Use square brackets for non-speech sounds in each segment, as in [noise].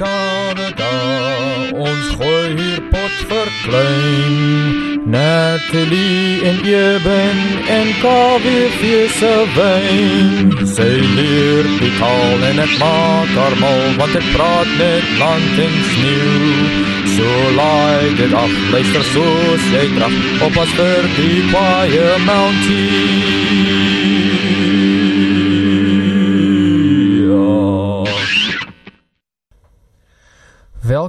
Canada, ons gooi hier pot verklein. Natalie en Eben en KWV se wyn. Sy leer die taal en het maak haar mal, want het praat met land en sneeuw. So laai dit af, luister soos jy draf, op as vir die kwaie mountie.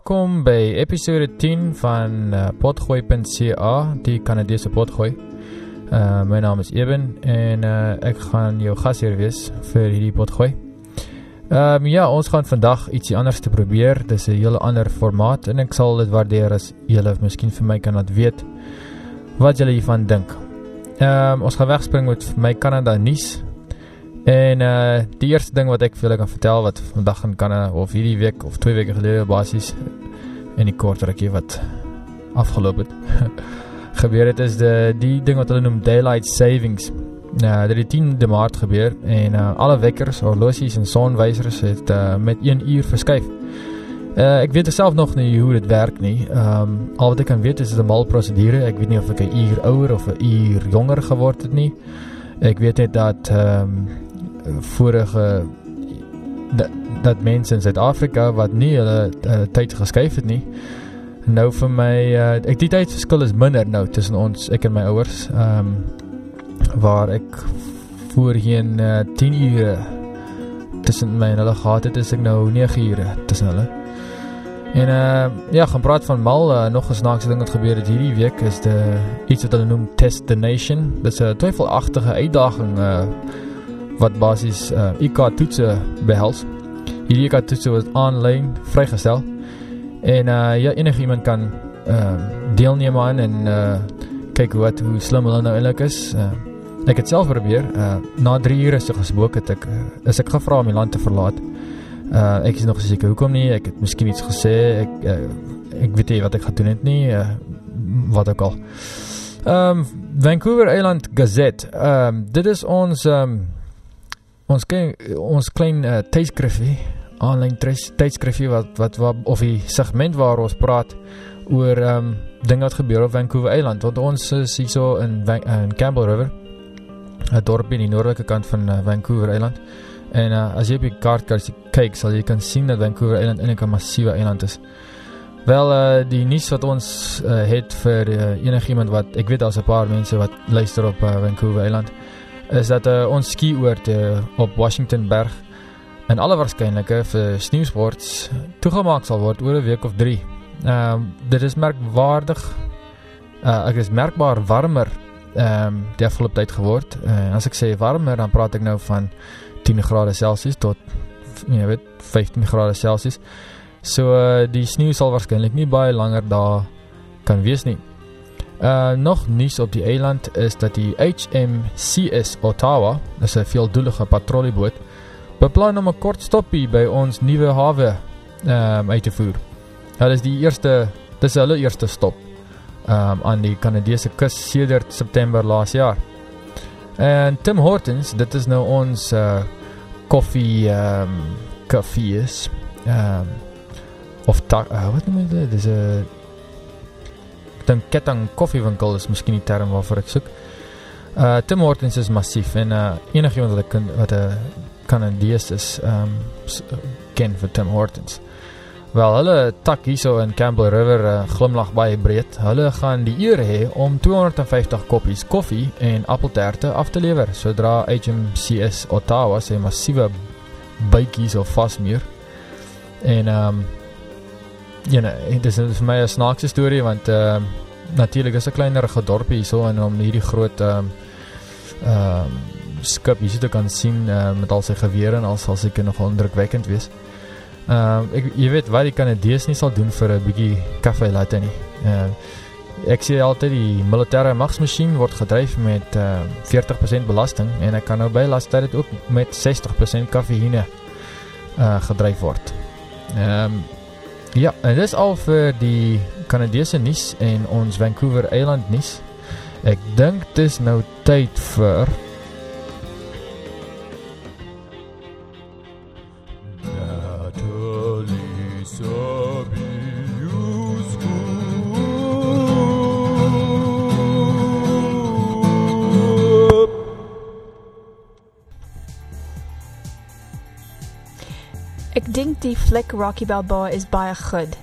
Welkom by episode 10 van uh, potgooi.ca, die Canadese potgooi. Uh, my naam is Eben en uh, ek gaan jou gasheer wees vir hierdie potgooi. Um, ja, ons gaan vandag ietsie anders te probeer. Dis 'n hele ander formaat en ek sal dit waardeer as julle miskien vir my kan laat weet wat julle hiervan dink. Um, ons gaan wegspring met my Canada nuus En uh die eerste ding wat ek vir julle kan vertel wat vandag in Kanada of hierdie week of 2 weke gelede basies in die kort rukkie wat afgeloop het [laughs] gebeur het is die die ding wat hulle noem daylight savings. Nou, dit het 10de Maart gebeur en uh alle wekkers, horlosies en sonwysers het uh met 1 uur verskuif. Uh ek weet self nog nie hoe dit werk nie. Ehm um, al wat ek kan weet is dit 'n mal prosedure. Ek weet nie of ek 'n uur ouer of 'n uur jonger geword het nie. Ek weet net dat ehm um, vorige dat, dat mense in Suid-Afrika wat nie hulle uh, tyd geskuif het nie nou vir my uh, ek die tydverskil is minder nou tussen ons ek en my ouers ehm um, waar ek voorheen uh, 10 ure tussen my en hulle gehad het is ek nou 9 ure tussen hulle. En uh, ja gaan praat van mal uh, nog 'n snaakse ding wat gebeur het hierdie week is de iets wat hulle noem test the nation. Dis 'n twyfelagtige uitdaging uh, wat basies uh, IK toetse behels. Hierdie IK toetse word aanlyn vrygestel. En uh ja, enige iemand kan uh deelneem aan en uh kyk wat hoe slim hulle nou eintlik is. Uh ek het self probeer. Uh na 3 ure se gesboek het ek is ek gevra om die land te verlaat. Uh ek is nog seker hoekom nie. Ek het miskien iets gesê. Ek uh, ek weet nie wat ek gaan doen het nie. Uh, wat ook al. Ehm um, Vancouver Island Gazette. Ehm um, dit is ons ehm um, ons ken ons klein uh, tydskrifie aanlyn tydskrifie wat, wat wat of die segment waar ons praat oor ehm um, dinge wat gebeur op Vancouver Eiland want ons is hierso in in Campbell River 'n dorp in die noordelike kant van uh, Vancouver Eiland en uh, as jy op die kaart kyk sal jy kan sien dat Vancouver Eiland 'n massiewe eiland is. Wel uh, die nuus wat ons uh, het vir uh, enigiemand wat ek weet daar's 'n paar mense wat luister op uh, Vancouver Eiland is dat uh, ons skioord uh, op Washington Berg in alle waarskynlike vir sneeusports toegemaak sal word oor 'n week of 3. Ehm um, dit is merkwaardig. Uh, ek is merkbaar warmer ehm um, die afgelope tyd geword. Uh, as ek sê warmer dan praat ek nou van 10 grade Celsius tot jy weet 15 grade Celsius. So uh, die sneeu sal waarskynlik nie baie langer daar kan wees nie. Uh, nog nuus op die eiland is dat die HMCS Ottawa, dis 'n veeldoelige patrolleboot, beplan om 'n kort stoppie by ons nuwe hawe um, uit te voer. Hulle is die eerste, dis hulle eerste stop um, aan die Kanadese kus sedert September laas jaar. En Tim Hortons, dit is nou ons uh, koffie um, kafees um, of ta, uh, wat noem jy dit? Dis 'n dink ketting koffiewinkel is miskien die term waarvoor ek soek. Uh Tim Hortons is massief en uh enigiemand wat ek wat 'n Kanadees is, um ken vir Tim Hortons. Wel, hulle tak hierso in Campbell River uh, glimlag baie breed. Hulle gaan die eer hê om 250 koppies koffie en appelterte af te lewer sodra HMCS Ottawa se massiewe bytjies of vasmuur. En um Ja, nee, dit is vir my 'n snaakse storie want ehm uh, natuurlik is 'n kleinerige dorpie hierso en om hierdie groot ehm uh, ehm uh, skip hier te kan sien uh, met al sy gewere en al sal seker nog indrukwekkend wees. Ehm uh, ek jy weet wat die Kanadese nie sal doen vir 'n bietjie koffie latte nie. Ehm uh, ek sê altyd die militêre magsmasjien word gedryf met uh, 40% belasting en ek kan nou bylas dat dit ook met 60% koffieine uh, gedryf word. Ehm um, Ja, en dis al vir die Kanadese nuus en ons Vancouver eiland nuus. Ek dink dis nou tyd vir Ek dink die fliek Rocky Balboa is baie goed.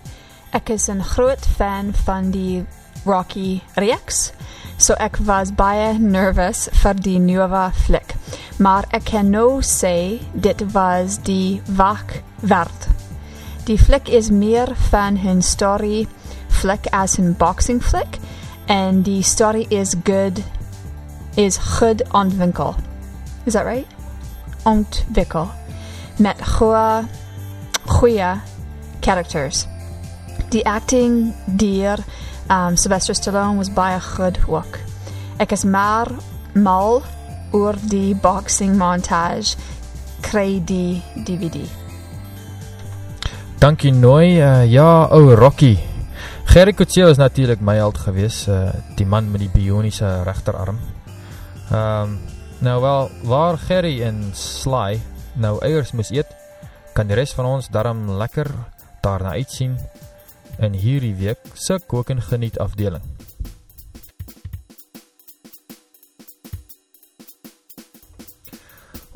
Ek is 'n groot fan van die Rocky reeks. So ek was baie nervous vir die nuwe fliek. Maar ek kan nou sê dit was die wag werd. Die fliek is meer van 'n story fliek as 'n boxing fliek and die story is good is goed ontwikkel. Is that right? Ontwikkel. Met goeie goeie characters. Die acting deur um, Sylvester Stallone was baie goed ook. Ek is maar mal oor die boxing montage kry die DVD. Dankie Nooi. Uh, ja, ou Rocky. Gerry Coetzee is natuurlik my held gewees, uh, die man met die bioniese regterarm. Ehm um, nou wel, waar Gerry en Sly nou eiers moes eet, kan die res van ons darm lekker daarna uitsien in hierdie week se kook en geniet afdeling.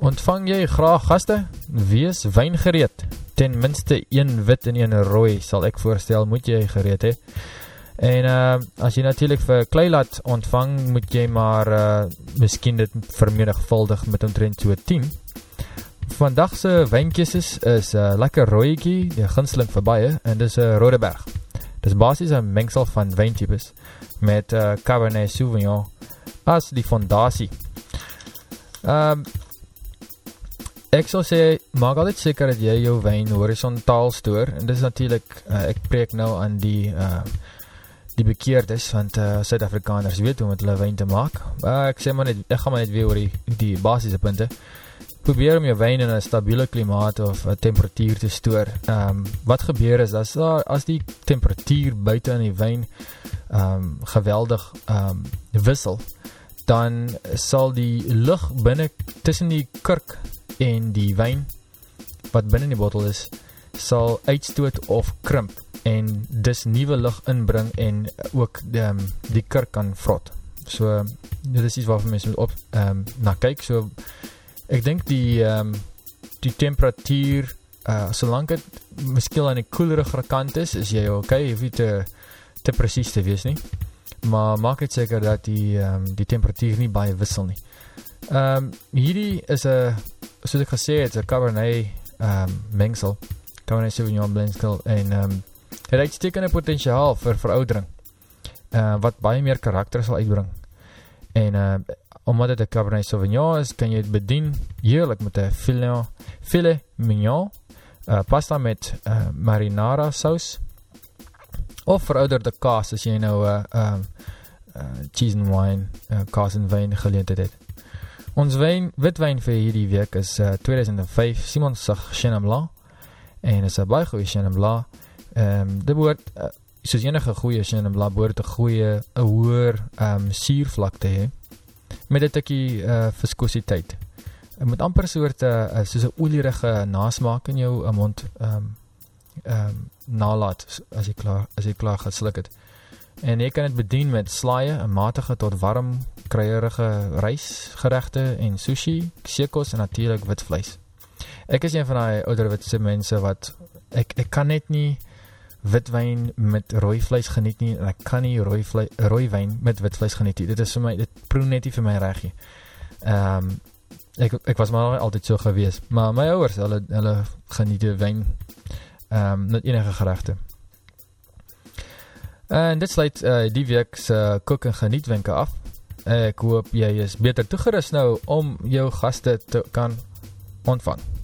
Ontvang jy graag gaste? Wees wyn gereed. Ten minste een wit en een rooi sal ek voorstel moet jy gereed hê. En uh, as jy natuurlijk vir kleilat ontvang, moet jy maar uh, miskien dit vermenigvuldig met omtrent so 10. Vandagse wijntjes is, is uh, lekker rooiekie, die ginsling vir baie, en dis uh, Rodeberg. Dis basis een mengsel van wijntypes met uh, Cabernet Sauvignon as die fondatie. Um, ek sal sê, maak altijd seker dat jy jou wijn horizontaal stoor, en dis natuurlijk, uh, ek preek nou aan die uh, die bekeerd is, want uh, Suid-Afrikaners weet hoe met hulle wijn te maak. Uh, ek sê maar net, ek ga maar net weer oor die, die basisse punte. Probeer om jou wijn in een stabiele klimaat of temperatuur te stoor. Um, wat gebeur is, as, as die temperatuur buiten in die wijn um, geweldig um, wissel, dan sal die lucht binnen, tussen die kurk en die wijn, wat binnen die bottel is, sal uitstoot of krimp en dis nieuwe lucht inbring en ook die, um, die kurk kan vrot. So, dit is iets waarvan mense moet op um, na kyk. So, ek denk die, um, die temperatuur, uh, solang het miskien aan die koelerige kant is, is jy ok, jy nie te, te precies te wees nie. Maar maak het seker dat die, um, die temperatuur nie baie wissel nie. Um, hierdie is a, soos ek gesê het, a Cabernet um, mengsel, Cabernet Sauvignon Blenskill, en um, het uitstekende potentiaal vir veroudering, uh, wat baie meer karakter sal uitbring. En uh, omdat het een Cabernet Sauvignon is, kan jy het bedien heerlijk met een filet, filet mignon, uh, pasta met uh, marinara saus, of verouderde kaas, as jy nou uh, uh, uh, cheese and wine, uh, kaas en wijn geleend het. Ons wijn, witwijn vir hierdie week is uh, 2005 Simons Sag Chenin Blanc, en is een baie goeie Chenin Blanc, um, dit behoort, uh, soos enige goeie Chenin Blanc, behoort een goeie, een hoer um, siervlak te hee, met een tikkie uh, viskositeit. Het moet amper soort, uh, soos een olierige nasmaak in jou uh, mond um, um, nalaat, as jy klaar, as jy klaar gaat slik het. En jy kan het bedien met slaie, een matige tot warm, kruierige reisgerechte en sushi, ksekos en natuurlijk wit vlees. Ek is een van die ouderwitse mense wat, ek, ek kan net nie witwijn met rooi vlees geniet nie, en ek kan nie rooi, vlees, rooi wijn met wit vlees geniet nie. Dit is vir my, dit proe net nie vir my regie. Um, ek, ek was maar altyd so gewees, maar my ouders, hulle, hulle geniet die wijn um, met enige gerechte. En dit sluit uh, die week se kook en geniet wenke af. Ek hoop jy is beter toegerust nou om jou gaste te kan ontvang.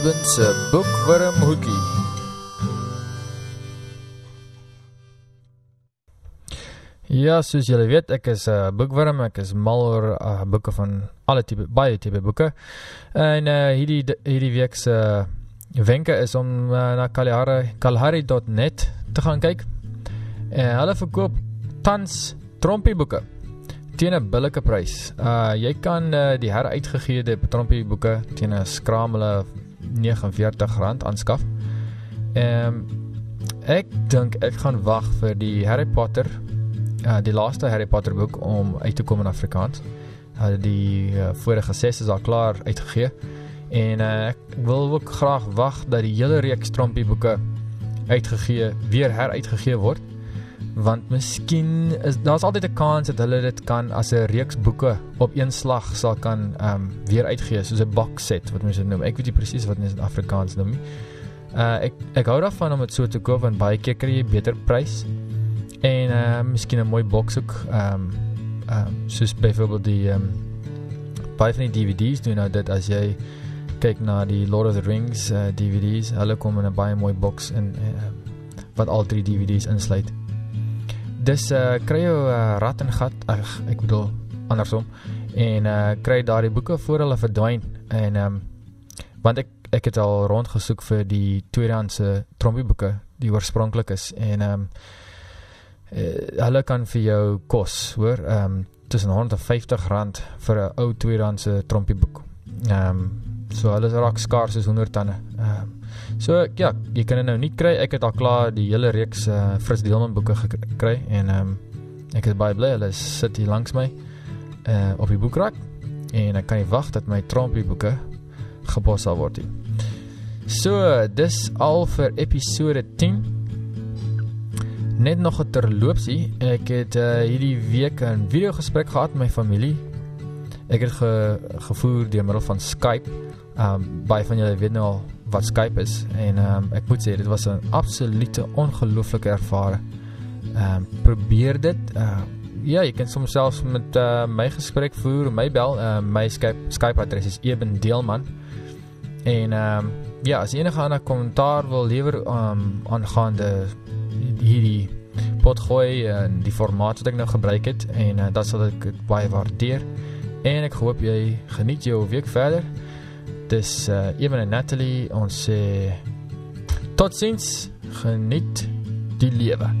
Jebens boekworm hoekie. Ja, soos julle weet, ek is 'n uh, boekworm, ek is mal oor uh, boeke van alle tipe baie tipe boeke. En uh, hierdie hierdie week se uh, wenke is om uh, na Kalahari kalahari.net te gaan kyk. En hulle verkoop tans trompie boeke teen 'n billike prys. Uh jy kan uh, die heruitgegeede trompie boeke teen 'n skramele R49 aanskaf. Ehm um, ek dink ek gaan wag vir die Harry Potter uh, die laaste Harry Potter boek om uit te kom in Afrikaans. Uh, die uh, vorige 6 is al klaar uitgegee en uh, ek wil ook graag wag dat die hele reeks Trompie boeke uitgegee weer heruitgegee word want miskien is daar's altyd 'n kans dat hulle dit kan as 'n reeks boeke op een slag sal kan ehm um, weer uitgee soos 'n box set wat mense noem. Ek weet nie presies wat dit in Afrikaans noem nie. Uh ek ek hou daarvan om dit so te koop want baie keer kry jy beter prys en ehm uh, miskien 'n mooi boks ook ehm um, ehm um, soos byvoorbeeld die ehm um, baie van die DVD's doen nou dit as jy kyk na die Lord of the Rings uh, DVD's, hulle kom in 'n baie mooi boks en uh, wat al drie DVD's insluit. Dis uh kry jy 'n uh, rat en gat, ag ek bedoel andersom en uh kry daardie boeke voor hulle verdwyn en ehm um, want ek ek het al rondgesoek vir die tweedehandse trompie boeke die oorspronklik is en ehm um, uh, hulle kan vir jou kos, hoor, ehm um, tussen 150 rand vir 'n ou tweedehandse trompie boek. Ehm um, so hulle is raak skaars soos honderdtande. Ehm um, So ja, jy kan dit nou nie kry. Ek het al klaar die hele reeks uh, Fritz Deelman boeke gekry en ehm um, ek is baie bly hulle sit hier langs my uh op die boekrak en ek kan nie wag dat my Trumpie boeke gepos sal word nie. So, dis al vir episode 10. Net nog 'n terloopsie. Ek het uh, hierdie week 'n video gesprek gehad met my familie. Ek het ge, gevoer deur middel van Skype. Um baie van julle weet nou al wat Skype is en um, ek moet sê dit was 'n absolute ongelooflike ervaring. Ehm um, probeer dit. Uh, ja, jy kan soms selfs met uh, my gesprek voer, my bel. Uh, my Skype Skype adres is Eben Deelman. En ehm um, ja, as enige ander kommentaar wil lewer um, aangaande hierdie potgooi en die formaat wat ek nou gebruik het en uh, dat sal ek baie waardeer. En ek hoop jy geniet jou week verder. Dis uh, Ewen en Natalie ons sê tot sins geniet die lewe